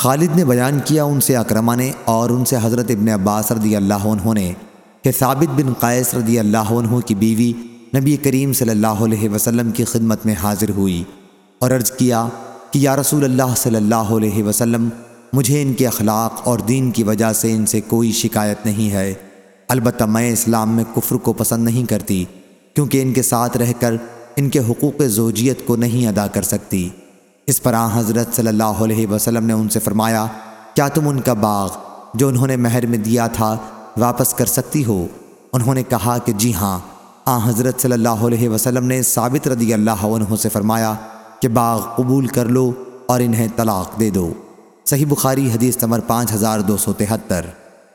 خالد نے بیان کیا ان سے اکرمہ نے اور ان سے حضرت ابن عباس رضی اللہ عنہ نے کہ ثابت بن قیس رضی اللہ عنہ کی بیوی نبی کریم صلی اللہ علیہ وسلم کی خدمت میں حاضر ہوئی اور عرض کیا کہ یا رسول اللہ صلی اللہ علیہ وسلم، مجھے ان کے اخلاق اور دین کی وجہ سے ان سے کوئی شکایت نہیں ہے۔ البتہ میں اسلام میں کفر کو پسند نہیں کرتی کیونکہ ان کے ساتھ رہ کر ان کے حقوق زوجیت کو نہیں ادا کر سکتی۔ اس پر آن حضرت صلی اللہ علیہ وسلم نے ان سے فرمایا، کیا تم ان کا باغ جو انہوں نے مہر میں دیا تھا واپس کر سکتی ہو؟ انہوں نے کہا کہ جی ہاں۔ آن حضرت صلی اللہ علیہ وسلم نے ثابت رضی اللہ عنہ سے فرمایا کہ باغ قبول کر لو اور انہیں طلاق دے دو۔ صحیح بخاری حدیث نمبر پانچ ہزار دو سو تہتر۔